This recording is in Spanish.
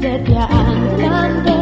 se te han cantado.